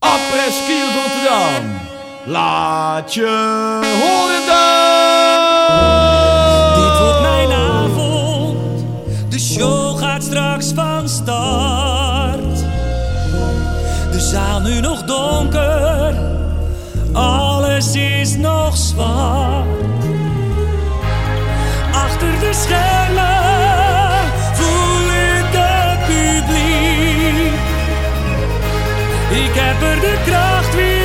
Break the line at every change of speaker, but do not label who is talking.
Après Ski Rotterdam. Laat je horen dan.
Dit wordt mijn avond. De show gaat straks van start. De zaal nu nog donker. Alles is nog zwart. Achter de schermen Ik heb er de kracht weer